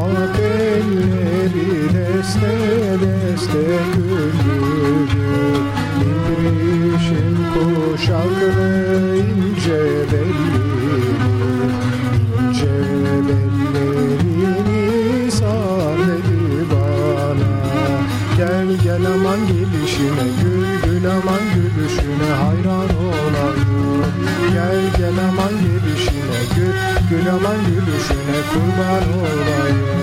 Ah elleri deste deste güldürür İbrişim kuşaklı ince belli ince bellerini sar dedi bana Gel gel aman gelişine gül gül aman gülüşüne hayran olayım. Gel aman gülüşüne kurban olayım.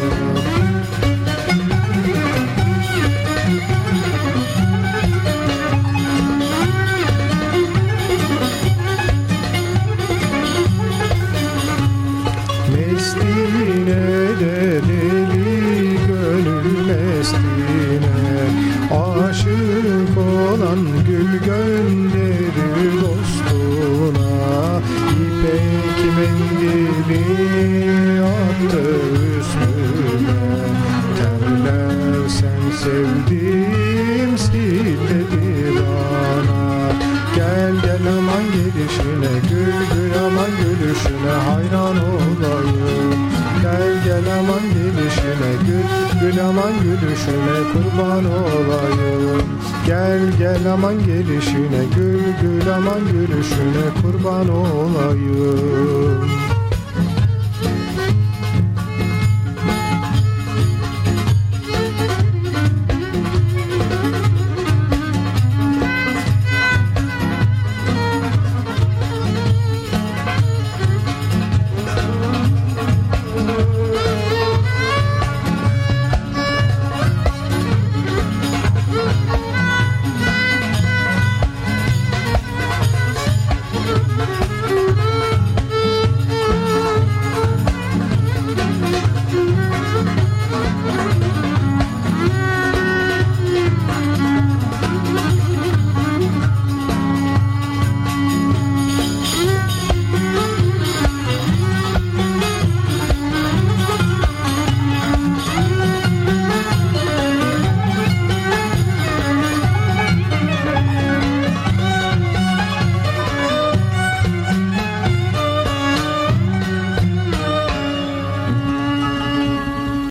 Mestine de deli gönül mestine Aşık olan gül gönderir dostuna İpek mendili attı üstüne Terler sen sevdim sil dedi bana Gel gel aman gelişine gül gül aman gülüşüne hayran olayım. Gel gel aman gelişine gül gül aman gülüşüne kurban olayım. Gel gel aman gelişine gül gül aman gülüşüne kurban olayım